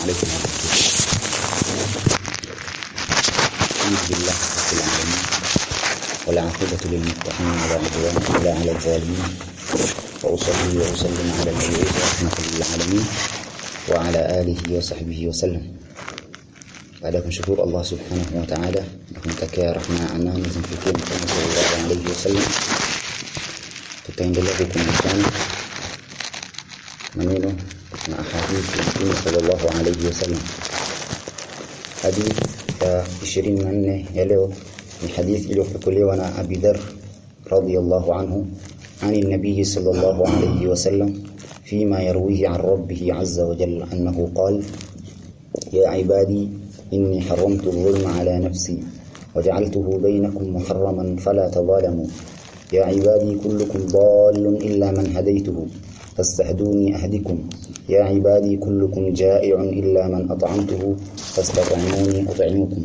عليكم. الحمد لله رب العالمين والعاقبة للمتقين ولا عدوان إلا على الظالمين. وأصلي وأسلم على المبعوث رحمة للعالمين وعلى آله وصحبه وسلم. عليكم شكور الله سبحانه وتعالى. لكم تكيا رحمة عنه في كلمة صلى الله عليه وسلم. تتعين بالله بكم maneno na ahadithi ya Mtume sallallahu alayhi wasallam hadithi ya 24 ya leo ni hadithi iliyopokelewa na Abi Dharr radiyallahu anhu عن النبي صلى الله عليه وسلم فيما يرويه عن ربه عز وجل أنه قال يا عبادي إني حرمت الظلم على نفسي وجعلته بينكم محرما فلا تظالموا. يا عبادي كلكم ضال إلا من هديته. فاستهدوني أهدكم يا عبادي كلكم جائع إلا من أطعمته فاستطعموني أطعمكم.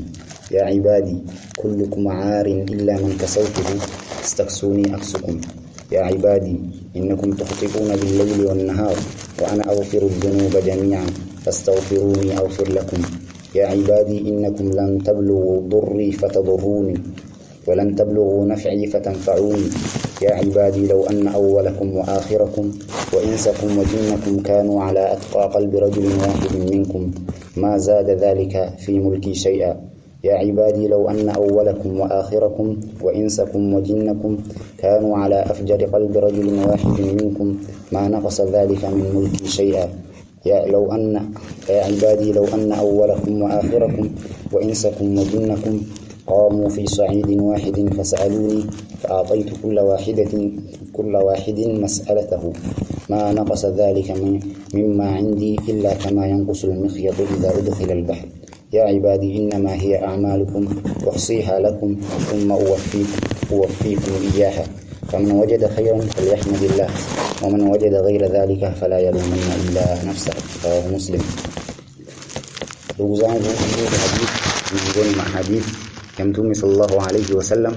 يا عبادي كلكم عار إلا من كسوته استكسوني أكسكم. يا عبادي إنكم تخطئون بالليل والنهار وأنا أغفر الذنوب جميعا فاستغفروني أغفر لكم. يا عبادي إنكم لن تبلغوا ضري فتضروني ولن تبلغوا نفعي فتنفعوني. يا عبادي لو أن أولكم وآخركم وإنسكم وجنكم كانوا على أتقى قلب رجل واحد منكم. ما زاد ذلك في ملكي شيئا. يا عبادي لو أن أولكم وآخركم وإنسكم وجنكم كانوا على أفجر قلب رجل واحد منكم. ما نقص ذلك من ملكي شيئا. يا لو أن يا عبادي لو أن أولكم وآخركم وإنسكم وجنكم قاموا في صعيد واحد فسألوني فأعطيت كل واحدة كل واحد مسألته. ما نقص ذلك من مما عندي إلا كما ينقص المخيط إذا أدخل البحر. يا عبادي إنما هي أعمالكم أحصيها لكم ثم أوفيكم, أوفيكم إياها. فمن وجد خيرا فليحمد الله ومن وجد غير ذلك فلا يلومن إلا نفسه. رواه مسلم. Ndugu zangu hadithi miongoni mwa hadithi ya mtume sallallahu alayhi wasallam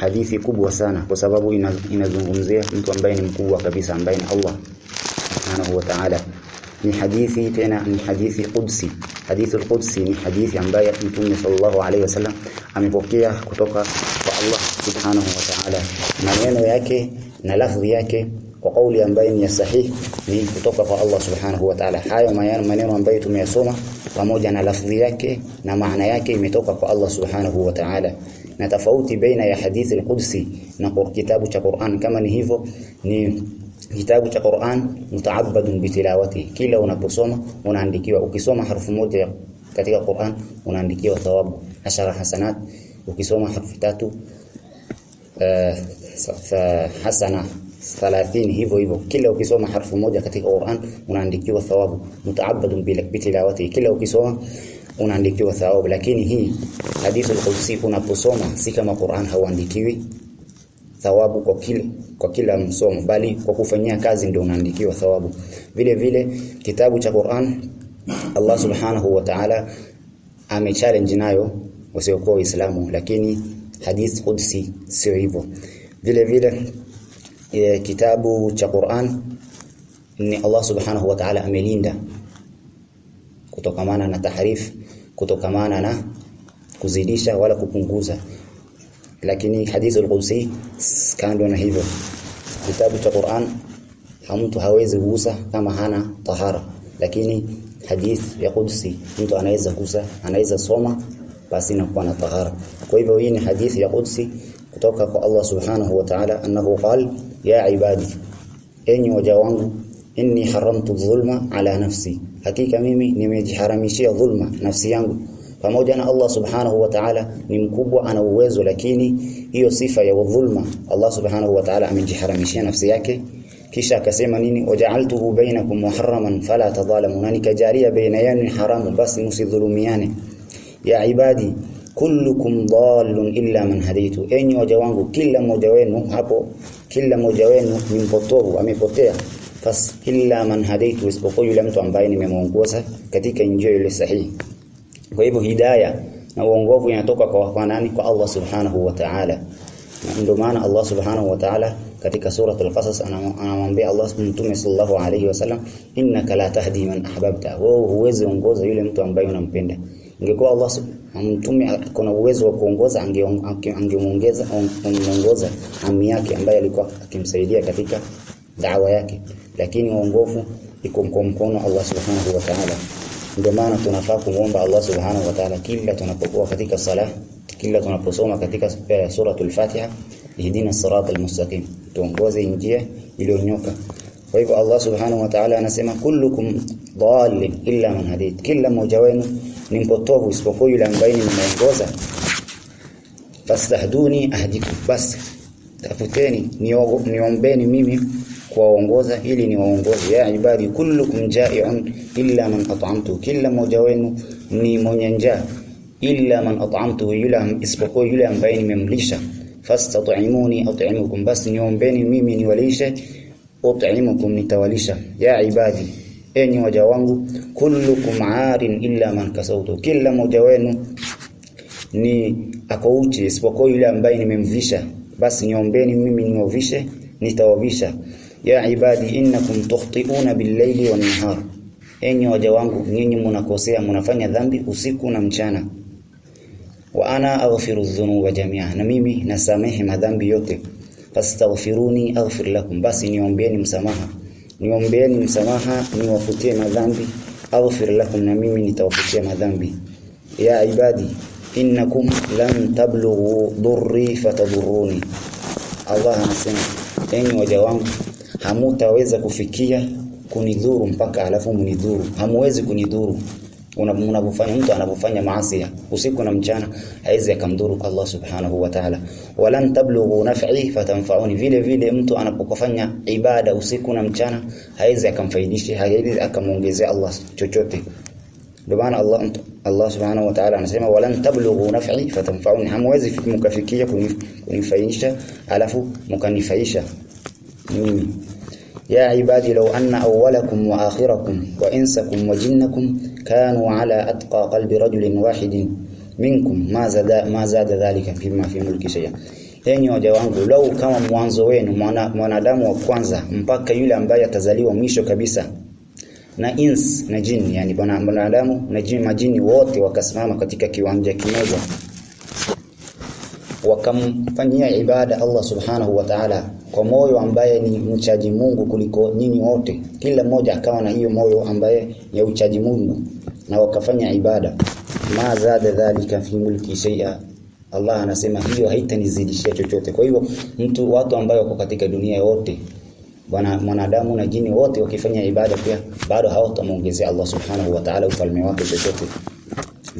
hadithi kubwa sana kwa sababu inazungumzia mtu ambaye ni mkubwa kabisa ambaye ni Allah subhanahu wa ta'ala. Ni hadithi tena ni hadithi qudsi. Hadithi al-qudsi ni hadithi ambayo mtume sallallahu alayhi wasallam amepokea kutoka kwa Allah subhanahu wa ta'ala. Maneno yake na lafzi yake kwa kauli ambayo ni sahihi ni kutoka kwa Allah subhanahu wa ta'ala. Hayo maneno ambayo tumeyasoma pamoja na lafzi yake na maana yake imetoka kwa Allah subhanahu wa ta'ala. Na tofauti baina ya hadithi al-qudsi na kitabu cha Qur'an kama ni hivyo ni kitabu cha Qur'an mutaabbadun bitilawati kila unaposoma unaandikiwa. Ukisoma harfu moja katika Qur'an unaandikiwa thawabu. Ashara hasanat. Ukisoma harfu tatu uh, hasana 30 hivyo hivyo. Kila ukisoma harfu moja katika Qur'an unaandikiwa thawabu. Mutaabbadun bitilawati. Kila ukisoma unaandikiwa thawabu. Lakini hii hadithi al-qudsi unaposoma si kama Qur'an hauandikiwi thawabu kwa kila kwa kila msomo bali kwa kufanyia kazi ndio unaandikiwa thawabu. Vile vile kitabu cha Qur'an Allah subhanahu wa ta'ala amechallenge nayo wasiokuwa waislamu. Lakini hadith qudsi sio hivyo. Vile vile kitabu cha Qur'an ni Allah subhanahu wa ta'ala amelinda kutokamana na tahrif kutokamana na kuzidisha wala kupunguza. Lakini hadithi al-Qudsi kando na hivyo kitabu cha Qur'an mtu hawezi kugusa kama hana tahara. Lakini hadith ya Qudsi mtu anaweza kugusa anaweza soma basi inakuwa na tahara. Kwa hivyo hii ni hadithi ya Qudsi kutoka kwa Allah subhanahu wa ta'ala annahu qal ya ibadi enyi waja wangu inni haramtu dhulma ala nafsi. Hakika mimi nimejiharamishia dhulma nafsi yangu. Pamoja na Allah subhanahu wa ta'ala ni mkubwa ana uwezo lakini hiyo sifa ya dhulma Allah subhanahu wa ta'ala amejiharamishia nafsi yake. Kisha akasema nini? Waja'altuhu bainakum muharraman fala tadhalamu. Na nikajalia baina yenu haramu basi msidhulumiane ya ibadi kullukum dhalun illa man hadaitu enyi waja wangu kila mmoja wenu hapo kila mmoja wenu ni mpotovu amepotea. Fas illa man hadaitu isipokuwa yule mtu ambaye nimemuongoza katika njia ile sahihi. Kwa hivyo hidayah na uongovu inatoka kwa, kwa nani? Kwa Allah subhanahu wa ta'ala. Ndio maana Allah subhanahu wa ta'ala katika surat al-Qasas anamwambia Allah Mtume sallallahu alayhi wasallam innaka la tahdi man ahbabta. Wewe huwezi ongoza yule mtu ambaye unampenda ingekuwa Allah mtume kuna uwezo wa kuongoza angemuongeza angemuongoza ami yake ambaye alikuwa akimsaidia katika da'wa yake. Lakini uongofu iko kwa mkono Allah subhanahu wa ta'ala. Ndio maana tunafaa kumuomba Allah subhanahu wa ta'ala kila tunapokuwa katika sala kila tunaposoma katika uh, suratul Fatiha ihdina siratal mustaqim. Tuongoze njia iliyonyoka kwa hivyo Allah subhanahu wa ta'ala anasema kullukum dhalin illa man hadait kila mmoja wenu ni mpotovu isipokuwa yule ambaye ninaongoza fastahduni ahdikum bas tafuteni niombeni mimi kuwaongoza ili niwaongoze. Ya ibadi kullukum ja'i'un illa man at'amtu kila mmoja wenu ni mwenye njaa illa man at'amtu yule isipokuwa yule ambaye nimemlisha. Fastat'imuni at'imukum bas niombeni mimi niwalishe ut'imukum nitawalisha. Ya ibadi enyi waja wangu kullukum arin illa man kasautu. Kila mmoja wenu ni ako uchi isipokuwa yule ambaye nimemvisha. Basi niombeni mimi niovishe nitawavisha. Ya ibadi innakum tukhti'una bil-layli wan-nahar enyi waja wangu nyinyi mnakosea mnafanya dhambi usiku na mchana. Wa ana aghfiru dhunuba jami'a na mimi nasamehe madhambi yote. Fastaghfiruni aghfir lakum. Basi niombeeni msamaha niombeeni msamaha niwafutie madhambi. Aghfir lakum na mimi nitawafutia madhambi. Ya ibadi innakum lam tablughu durri fatadurruni. Allah anasema enyi waja wangu hamutaweza kufikia kunidhuru mpaka alafu mnidhuru. Hamuwezi kunidhuru unapofanya mtu anavyofanya maasi usiku na mchana haizi akamdhuru Allah subhanahu wa ta'ala. Walan tablughu naf'i fatanfa'uni. Vile vile mtu anapokofanya ibada usiku na mchana haizi akamfaidisha haizi akamuongezea Allah chochote. Ndio maana Allah Allah subhanahu wa ta'ala anasema walan tablughu naf'i fatanfa'uni. Hamwezi mkafikia kunifaidisha alafu mkanifaisha mimi يا عبادي لو أن أولكم وآخركم وإنسكم وجنكم كانوا على أتقى قلب رجل واحد منكم ما زاد ما زاد ذلك فيما في ملك شيئا enyi waja wangu lau kama mwanzo wenu mwanadamu wa kwanza mpaka yule ambaye atazaliwa mwisho kabisa na ins na jini yani mwanadamu na jini majini wote wakasimama katika kiwanja kimoja wakamfanyia ibada Allah subhanahu wa ta'ala kwa moyo ambaye ni mchaji Mungu kuliko nyinyi wote. Kila mmoja akawa na hiyo moyo ambaye ya uchaji Mungu na wakafanya ibada. Ma zada dhalika fi mulki shay'a. Allah anasema hiyo haitanizidishia chochote. Kwa hivyo mtu watu ambao wako katika dunia yote bwana mwanadamu na jini wote wakifanya ibada pia bado hawatamuongezea Allah subhanahu wa ta'ala ufalme wake chochote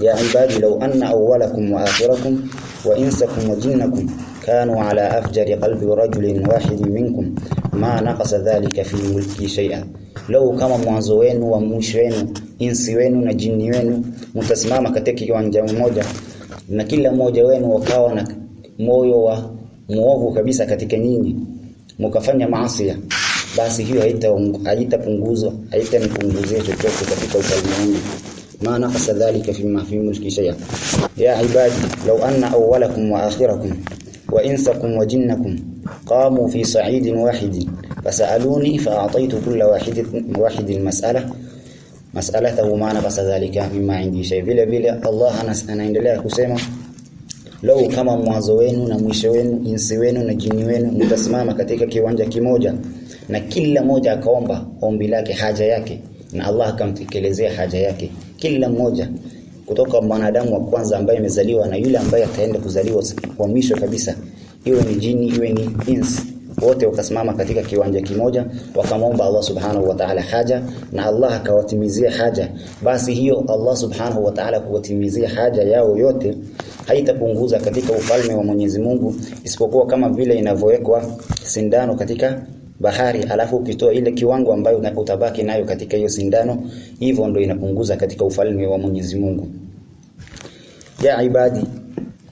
يا عبادي لو أن أولكم وآخركم وإنسكم وجنكم كانوا على أفجر قلب رجل واحد منكم ما نقص ذلك في ملكي شيئا لو kama mwanzo wenu wa mwisho wenu insi wenu na jini wenu mtasimama katika kiwanja mmoja na kila mmoja wenu wakawa na moyo wa muovu kabisa katika nyinyi mkafanya maasi basi hiyo haitapunguzwa haitanipunguzia chochote katika ufalme wangu ما نقص ذلك فيما في ملك شيئا يا عبادي لو أن أولكم وآخركم وإنسكم وجنكم قاموا في صعيد واحد فسألوني فأعطيت كل واحد واحد المسألة مسألته ما نقص ذلك مما عندي شيء vile vile Allah anaendelea kusema lau kama mwanzo wenu na mwisho wenu insi wenu na jini wenu mtasimama katika kiwanja kimoja na kila mmoja akaomba ombi lake haja yake na Allah akamtekelezea haja yake kila mmoja kutoka mwanadamu wa kwanza ambaye amezaliwa na yule ambaye ataenda kuzaliwa kwa mwisho kabisa. Iwe ni jini iwe ni ins wote wakasimama katika kiwanja kimoja wakamomba Allah subhanahu wa ta'ala haja na Allah akawatimizia haja. Basi hiyo Allah subhanahu wa ta'ala kuwatimizia haja yao yote haitapunguza katika ufalme wa Mwenyezi Mungu isipokuwa kama vile inavyowekwa sindano katika bahari alafu ukitoa ile kiwango ambayo utabaki nayo katika hiyo sindano hivyo ndo inapunguza katika ufalme wa Mwenyezi Mungu. Ya ibadi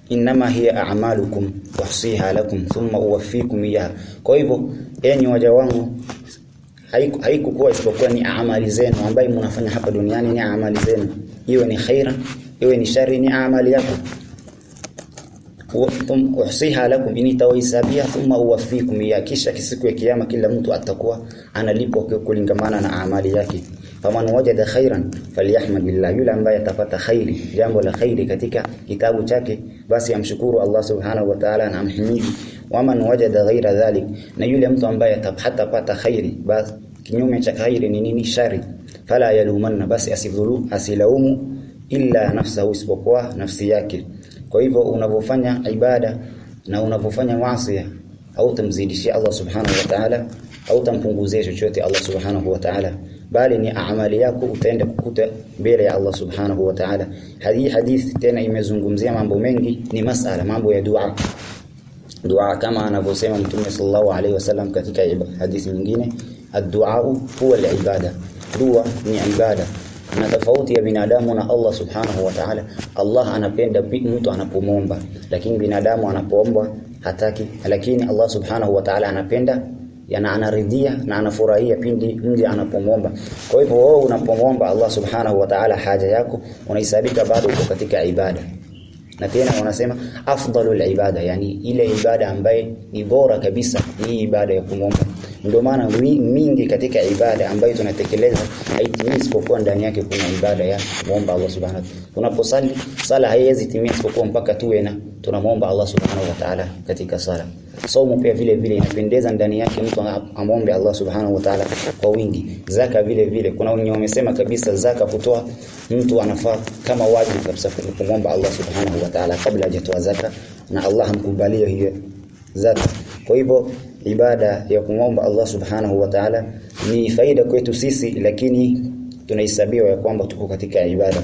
inma hiya a'malukum tuhsiha lakum thumma uwaffikum iyaha kwa hivyo enyi waja wangu haikukuwa isipokuwa ni amali zenu ambayo mnafanya hapa duniani ni amali zenu. Iwe ni khaira iwe ni shari ni amali yako uhsiha lakum tawaisabia thumma uwafikum ya kisha siku ya kiyama kila mtu atakuwa analipwa kulingamana na amali yake. Faman wajada khairan falyahmadillah yule ambaye atapata khairi jambo la khairi katika kitabu chake basi amshukuru Allah subhanahu wa ta'ala na amhimidi. Waman wajada ghaira dhalik na yule mtu ambaye hatapata khairi basi kinyume cha khairi ni nini? Shari. Fala yalumanna basi asidhulu asilaumu illa nafsahu isipokuwa nafsi yake kwa hivyo unavofanya ibada na unavofanya maasi au tamzidishia Allah subhanahu wa ta'ala au tampunguzia chochote Allah subhanahu wa ta'ala bali ni amali yako utaenda kukuta mbele ya Allah subhanahu wa ta'ala. Hadi hadithi tena imezungumzia mambo mengi ni masala mambo ya dua. Dua kama anavyosema mtume sallallahu alaihi wasallam katika hadithi nyingine ad-du'a huwa al-ibada. Dua ni ibada na tofauti ya binadamu na Allah subhanahu wa ta'ala. Allah anapenda mtu anapomomba lakini binadamu anapoomba hataki. Lakini Allah subhanahu wa ta'ala anapenda yana anaridhia na anafurahia pindi mje anapomomba kwa hivyo wewe unapomomba Allah subhanahu wa ta'ala haja yako unaisabika bado uko katika ibada. Na tena wanasema afdalul ibada yani ile ibada ambaye ni bora kabisa ni ibada ya kumomba ndio maana mingi katika ibada ambayo tunatekeleza haitimii isipokuwa ndani yake kuna ibada ya muomba Allah subhanahu wa ta'ala. Tunaposali sala haiwezi timia isipokuwa mpaka tuwe na tunamuomba Allah subhanahu wa ta'ala katika sala. Saumu pia vile vile inapendeza ndani yake mtu amombe Allah subhanahu wa ta'ala kwa wingi. Zaka vile vile kuna wenye wamesema kabisa zaka kutoa mtu anafaa kama wajibu kabisa kumwomba Allah subhanahu wa ta'ala kabla hajatoa zaka na Allah hamkubalia hiyo zaka. Kwa hivyo ibada ya kumwomba Allah subhanahu wa ta'ala ni faida kwetu sisi lakini tunahesabiwa ya kwamba tuko katika ibada.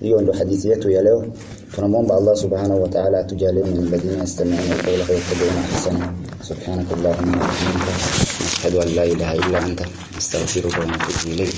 Hiyo ndo hadithi yetu ya leo. Tunamwomba Allah subhanahu wa ta'ala atujalie min alladhina yastami'una qawla fayattabi'una ahsana subhanaka allahumma wa bihamdika. Nashhadu an la ilaha illa anta. Astaghfiruka wa atubu ilayk